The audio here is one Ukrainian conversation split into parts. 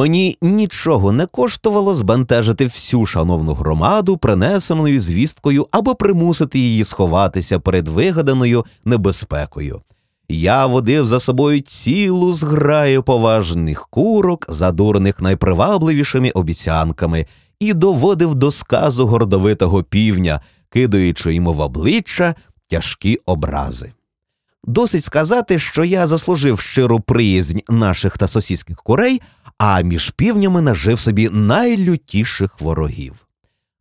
Мені нічого не коштувало збентежити всю шановну громаду принесеною звісткою або примусити її сховатися перед вигаданою небезпекою. Я водив за собою цілу зграю поважних курок, задурних найпривабливішими обіцянками, і доводив до сказу гордовитого півня, кидаючи йому в обличчя тяжкі образи. Досить сказати, що я заслужив щиру приязнь наших та сусідських курей, а між півнями нажив собі найлютіших ворогів.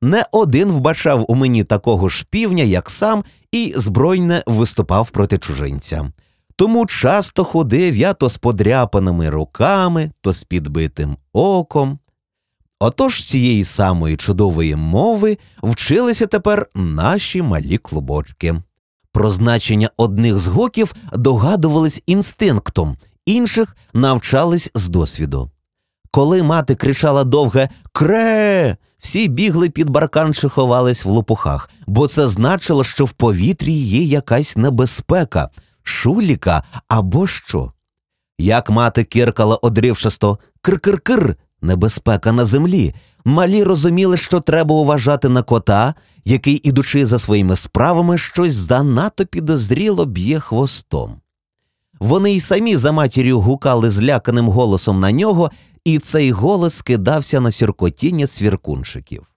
Не один вбачав у мені такого ж півня, як сам, і збройне виступав проти чужинця. Тому часто ходив я то з подряпаними руками, то з підбитим оком. Отож цієї самої чудової мови вчилися тепер наші малі клубочки. Про значення одних згуків догадувались інстинктом, інших навчались з досвіду. Коли мати кричала довге Кре, всі бігли під баркан чи ховались в лопухах, бо це значило, що в повітрі є якась небезпека, шуліка або що. Як мати киркала одривчасто кир-кир-кир, небезпека на землі, малі розуміли, що треба уважати на кота, який, ідучи за своїми справами, щось занадто підозріло б'є хвостом. Вони й самі за матір'ю гукали зляканим голосом на нього, і цей голос скидався на сіркотіння свіркунчиків.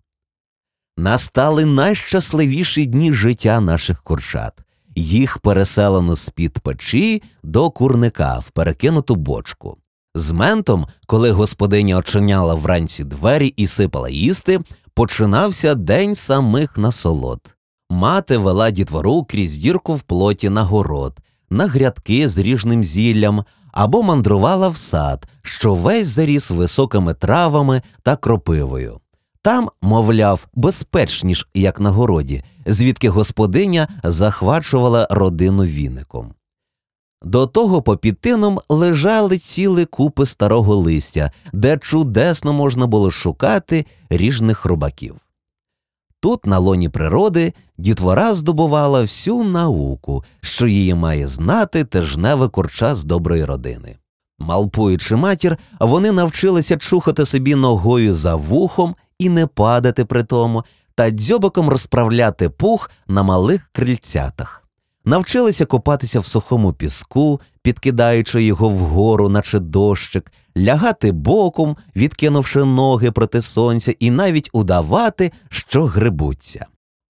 Настали найщасливіші дні життя наших курчат. Їх переселено з під печі до курника в перекинуту бочку. З ментом, коли господиня очиняла вранці двері і сипала їсти, починався день самих насолод. Мати вела дітвору крізь дірку в плоті на город, на грядки з ріжним зіллям або мандрувала в сад, що весь заріс високими травами та кропивою. Там, мовляв, безпечніш, як на городі, звідки господиня захвачувала родину віником. До того попід тином лежали ціли купи старого листя, де чудесно можна було шукати ріжних рубаків. Тут, на лоні природи, дітвора здобувала всю науку, що її має знати тижневе курча з доброї родини. Малпуючи матір, вони навчилися чухати собі ногою за вухом і не падати при тому, та дзьобиком розправляти пух на малих крильцятах навчилися купатися в сухому піску, підкидаючи його вгору, наче дощик, лягати боком, відкинувши ноги проти сонця, і навіть удавати, що грибуться.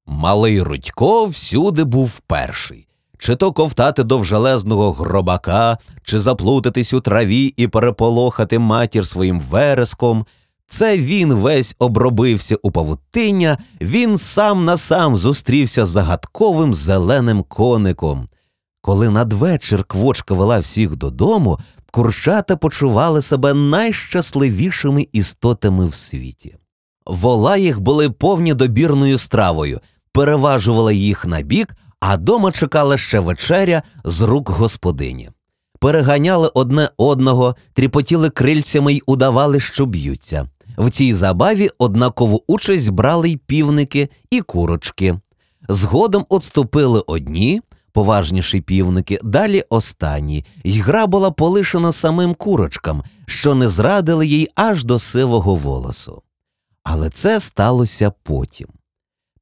Малий Рудько всюди був перший. Чи то ковтати довжелезного гробака, чи заплутатись у траві і переполохати матір своїм вереском, це він весь обробився у павутиння, він сам на сам зустрівся з загадковим зеленим коником. Коли надвечір квочка вела всіх додому, курчата почували себе найщасливішими істотами в світі. Вола їх були повні добірною стравою, переважувала їх на бік, а дома чекала ще вечеря з рук господині. Переганяли одне одного, тріпотіли крильцями й удавали, що б'ються. В цій забаві однакову участь брали й півники і курочки. Згодом отступили одні, поважніші півники, далі останні, й гра була полишена самим курочкам, що не зрадили їй аж до сивого волосу. Але це сталося потім.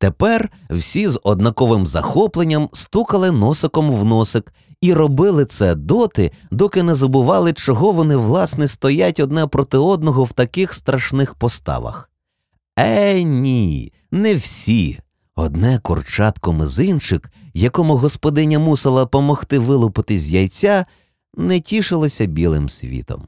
Тепер всі з однаковим захопленням стукали носиком в носик і робили це доти, доки не забували, чого вони власне стоять одне проти одного в таких страшних поставах. Е, ні, не всі. Одне курчатко мизинчик, якому господиня мусила помогти вилупити з яйця, не тішилося білим світом.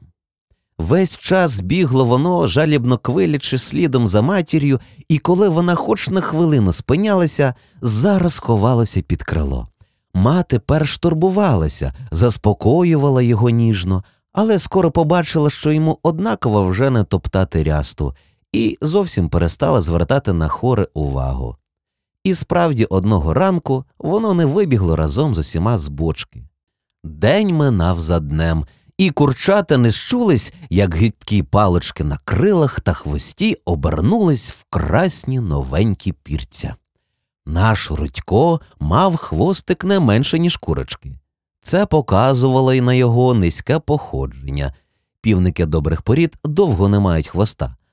Весь час бігло воно, жалібно квилячи слідом за матір'ю, і коли вона хоч на хвилину спинялася, зараз ховалося під крило. Мати перш турбувалася, заспокоювала його ніжно, але скоро побачила, що йому однаково вже не топтати рясту, і зовсім перестала звертати на хори увагу. І справді одного ранку воно не вибігло разом з усіма з бочки. День минав за днем, і курчата не щулись, як гидкі палочки на крилах та хвості обернулись в красні новенькі пірця. Наш Рудько мав хвостик не менше, ніж курочки. Це показувало й на його низьке походження, Півники добрих порід довго не мають хвоста,